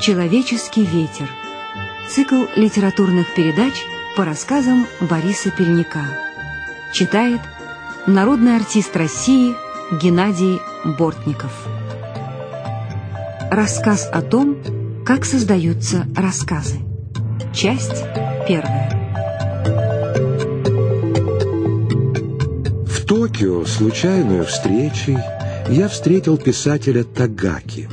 «Человеческий ветер» Цикл литературных передач по рассказам Бориса Пельника. Читает народный артист России Геннадий Бортников. Рассказ о том, как создаются рассказы. Часть первая. В Токио случайную встречей я встретил писателя Тагаки.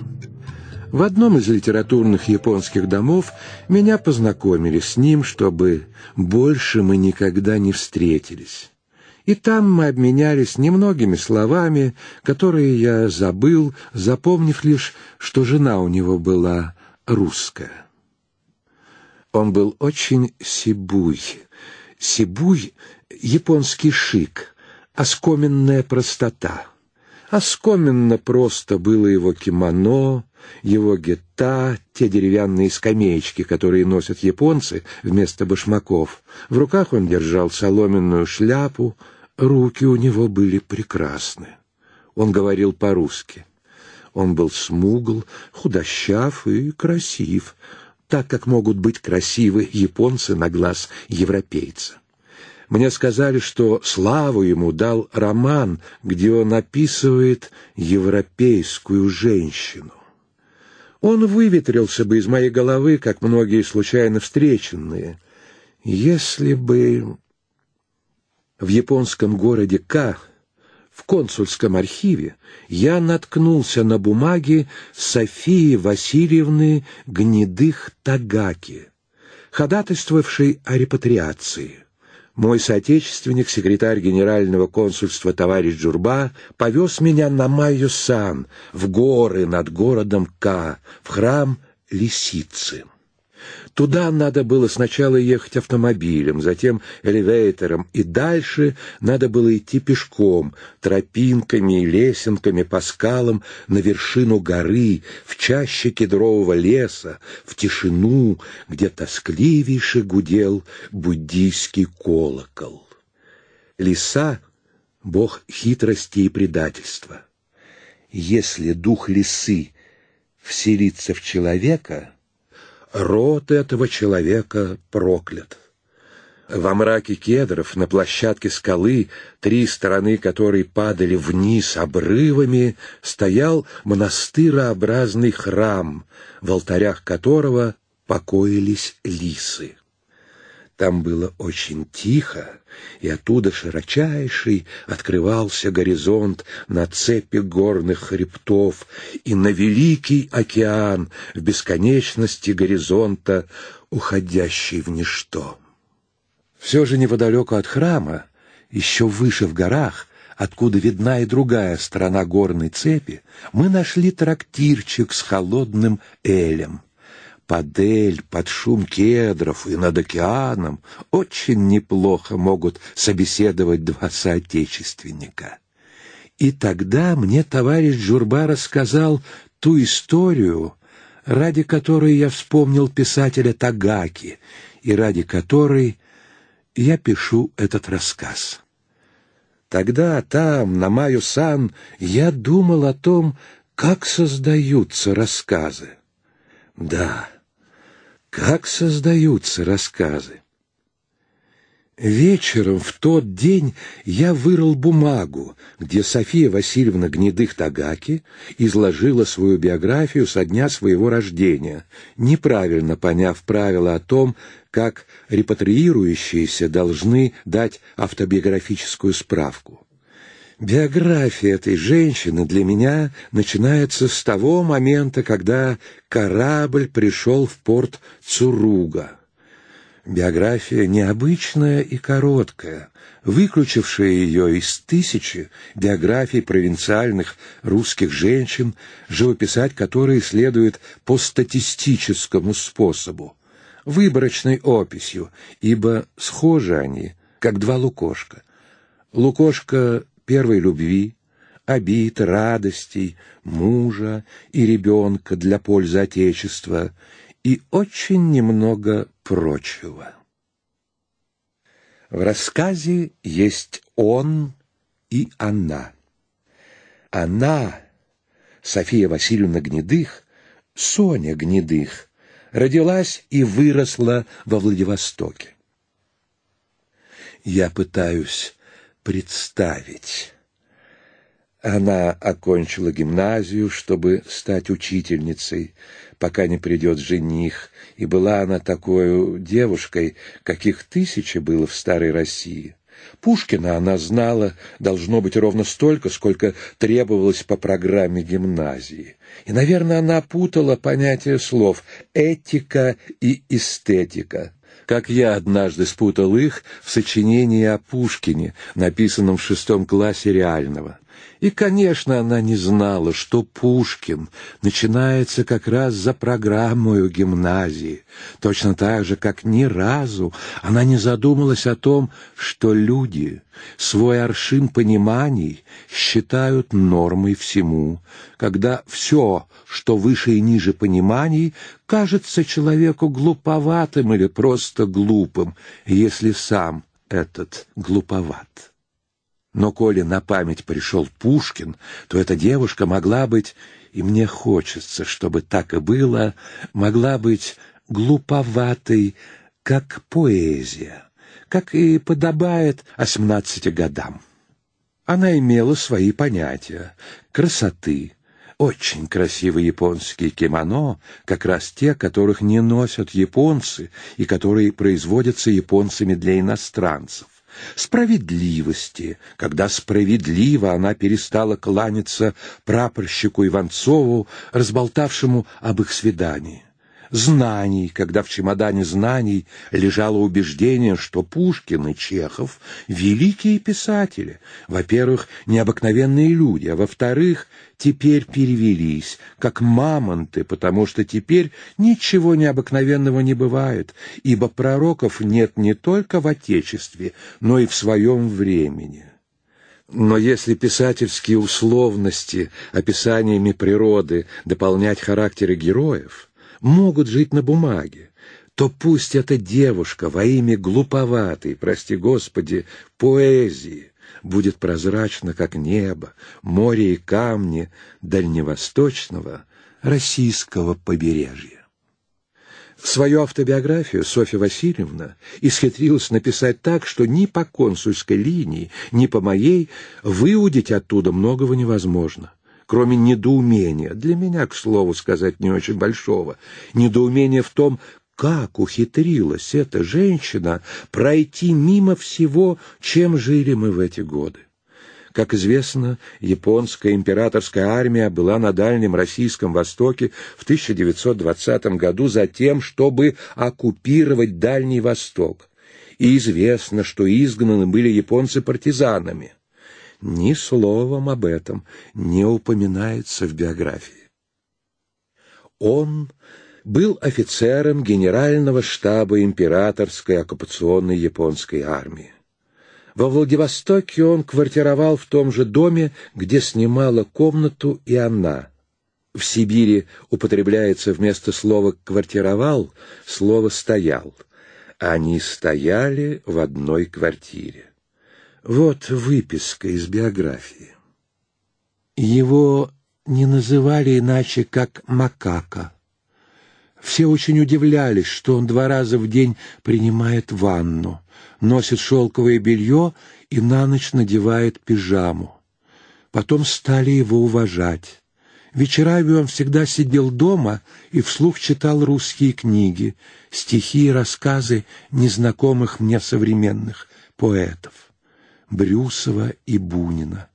В одном из литературных японских домов меня познакомили с ним, чтобы больше мы никогда не встретились. И там мы обменялись немногими словами, которые я забыл, запомнив лишь, что жена у него была русская. Он был очень сибуй. Сибуй — японский шик, оскоменная простота. Оскоменно просто было его кимоно, его гета, те деревянные скамеечки, которые носят японцы вместо башмаков. В руках он держал соломенную шляпу, руки у него были прекрасны. Он говорил по-русски. Он был смугл, худощав и красив, так как могут быть красивы японцы на глаз европейца. Мне сказали, что славу ему дал роман, где он описывает европейскую женщину. Он выветрился бы из моей головы, как многие случайно встреченные, если бы в японском городе К, в консульском архиве, я наткнулся на бумаги Софии Васильевны Гнедых Тагаки, ходатайствовавшей о репатриации. Мой соотечественник, секретарь генерального консульства товарищ Джурба, повез меня на Майю-сан, в горы над городом К, в храм Лисицы. Туда надо было сначала ехать автомобилем, затем элевейтором, и дальше надо было идти пешком, тропинками и лесенками по скалам на вершину горы, в чаще кедрового леса, в тишину, где тоскливейше гудел буддийский колокол. Лиса — бог хитрости и предательства. Если дух лисы вселится в человека — род этого человека проклят. Во мраке кедров, на площадке скалы, три стороны которой падали вниз обрывами, стоял монастырообразный храм, в алтарях которого покоились лисы. Там было очень тихо, и оттуда широчайший открывался горизонт на цепи горных хребтов и на великий океан в бесконечности горизонта, уходящий в ничто. Все же неподалеку от храма, еще выше в горах, откуда видна и другая сторона горной цепи, мы нашли трактирчик с холодным элем — под эль, под шум кедров и над океаном очень неплохо могут собеседовать два соотечественника. И тогда мне товарищ Джурба рассказал ту историю, ради которой я вспомнил писателя Тагаки и ради которой я пишу этот рассказ. Тогда там, на Маю-сан, я думал о том, как создаются рассказы. Да, как создаются рассказы? Вечером в тот день я вырыл бумагу, где София Васильевна Гнедых-Тагаки изложила свою биографию со дня своего рождения, неправильно поняв правила о том, как репатриирующиеся должны дать автобиографическую справку. Биография этой женщины для меня начинается с того момента, когда корабль пришел в порт Цуруга. Биография необычная и короткая, выключившая ее из тысячи биографий провинциальных русских женщин, живописать которые следует по статистическому способу, выборочной описью, ибо схожи они, как два лукошка. Лукошка первой любви, обид, радостей, мужа и ребенка для пользы Отечества и очень немного прочего. В рассказе есть он и она. Она, София Васильевна Гнедых, Соня Гнедых, родилась и выросла во Владивостоке. Я пытаюсь представить. Она окончила гимназию, чтобы стать учительницей, пока не придет жених, и была она такой девушкой, каких тысячи было в старой России. Пушкина она знала, должно быть, ровно столько, сколько требовалось по программе гимназии. И, наверное, она путала понятие слов «этика» и «эстетика» как я однажды спутал их в сочинении о Пушкине, написанном в шестом классе реального. И, конечно, она не знала, что Пушкин начинается как раз за программою гимназии, точно так же, как ни разу она не задумалась о том, что люди свой аршин пониманий считают нормой всему, когда все, что выше и ниже пониманий, кажется человеку глуповатым или просто глупым, если сам этот глуповат. Но коли на память пришел Пушкин, то эта девушка могла быть, и мне хочется, чтобы так и было, могла быть глуповатой, как поэзия, как и подобает осьмнадцати годам. Она имела свои понятия красоты, очень красивые японские кимоно, как раз те, которых не носят японцы и которые производятся японцами для иностранцев справедливости, когда справедливо она перестала кланяться прапорщику Иванцову, разболтавшему об их свидании знаний, когда в чемодане знаний лежало убеждение, что Пушкин и Чехов — великие писатели. Во-первых, необыкновенные люди, а во-вторых, теперь перевелись, как мамонты, потому что теперь ничего необыкновенного не бывает, ибо пророков нет не только в Отечестве, но и в своем времени. Но если писательские условности описаниями природы дополнять характеры героев — могут жить на бумаге, то пусть эта девушка во имя глуповатой, прости Господи, поэзии будет прозрачна, как небо, море и камни дальневосточного российского побережья. Свою автобиографию Софья Васильевна исхитрилась написать так, что ни по консульской линии, ни по моей выудить оттуда многого невозможно кроме недоумения, для меня, к слову сказать, не очень большого, недоумения в том, как ухитрилась эта женщина пройти мимо всего, чем жили мы в эти годы. Как известно, японская императорская армия была на Дальнем Российском Востоке в 1920 году за тем, чтобы оккупировать Дальний Восток. И известно, что изгнаны были японцы партизанами ни словом об этом не упоминается в биографии. Он был офицером генерального штаба императорской оккупационной японской армии. Во Владивостоке он квартировал в том же доме, где снимала комнату и она. В Сибири употребляется вместо слова «квартировал» слово «стоял». Они стояли в одной квартире. Вот выписка из биографии. Его не называли иначе, как макака. Все очень удивлялись, что он два раза в день принимает ванну, носит шелковое белье и на ночь надевает пижаму. Потом стали его уважать. Вечерами он всегда сидел дома и вслух читал русские книги, стихи и рассказы незнакомых мне современных поэтов. Брюсова и Бунина.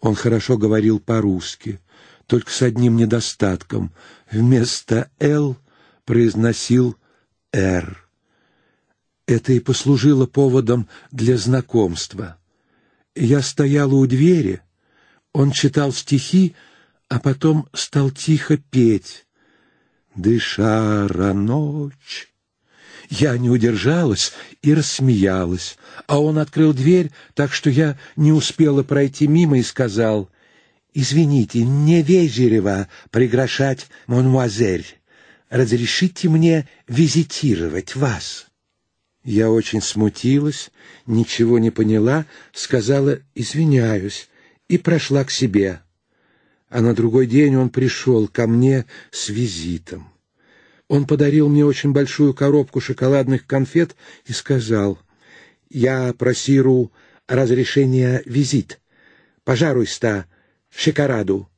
Он хорошо говорил по-русски, только с одним недостатком. Вместо «Л» произносил «Р». Это и послужило поводом для знакомства. Я стояла у двери, он читал стихи, а потом стал тихо петь. «Дышара ночь, я не удержалась и рассмеялась, а он открыл дверь, так что я не успела пройти мимо и сказал, «Извините, не вежерево приглашать мадемуазель. Разрешите мне визитировать вас». Я очень смутилась, ничего не поняла, сказала «извиняюсь» и прошла к себе. а на другой день он пришел ко мне с визитом. Он подарил мне очень большую коробку шоколадных конфет и сказал, «Я просиру разрешения визит. Пожалуйста, шокораду.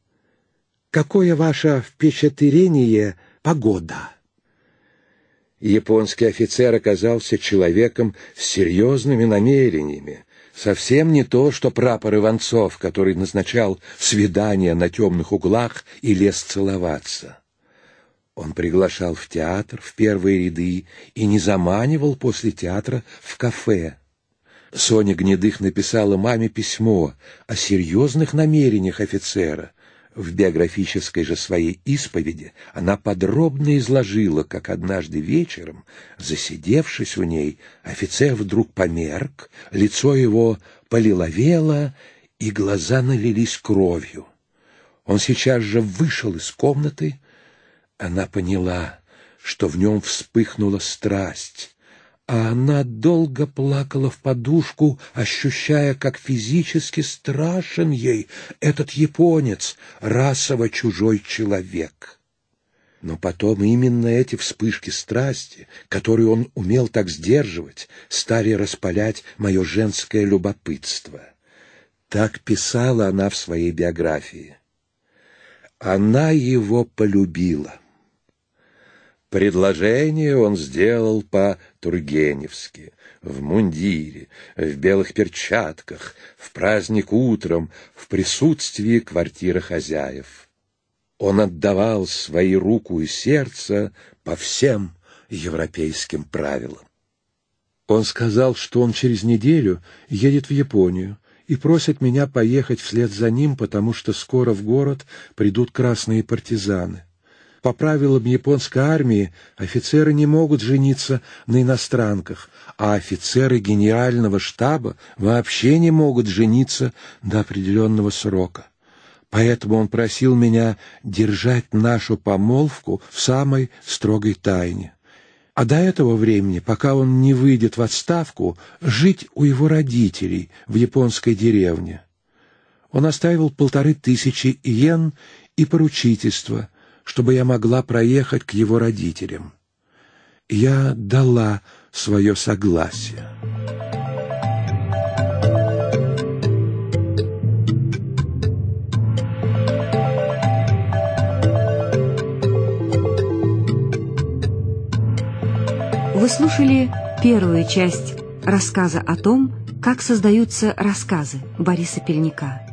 Какое ваше впечатление погода?» Японский офицер оказался человеком с серьезными намерениями. Совсем не то, что прапор Иванцов, который назначал свидания на темных углах и лез целоваться. Он приглашал в театр, в первые ряды, и не заманивал после театра в кафе. Соня Гнедых написала маме письмо о серьезных намерениях офицера, в биографической же своей исповеди она подробно изложила, как однажды вечером, засидевшись у ней, офицер вдруг померк, лицо его полиловело, и глаза налились кровью. Он сейчас же вышел из комнаты. Она поняла, что в нем вспыхнула страсть, а она долго плакала в подушку, ощущая, как физически страшен ей этот японец, расово чужой человек. Но потом именно эти вспышки страсти, которые он умел так сдерживать, стали распалять мое женское любопытство. Так писала она в своей биографии. Она его полюбила. Предложение он сделал по-тургеневски, в мундире, в белых перчатках, в праздник утром, в присутствии квартиры хозяев. Он отдавал свои руку и сердце по всем европейским правилам. Он сказал, что он через неделю едет в Японию и просит меня поехать вслед за ним, потому что скоро в город придут красные партизаны. По правилам японской армии офицеры не могут жениться на иностранках, а офицеры генерального штаба вообще не могут жениться до определенного срока. Поэтому он просил меня держать нашу помолвку в самой строгой тайне. А до этого времени, пока он не выйдет в отставку, жить у его родителей в японской деревне. Он оставил полторы тысячи йен и поручительство — чтобы я могла проехать к его родителям. Я дала свое согласие. Вы слушали первую часть рассказа о том, как создаются рассказы Бориса Пельника.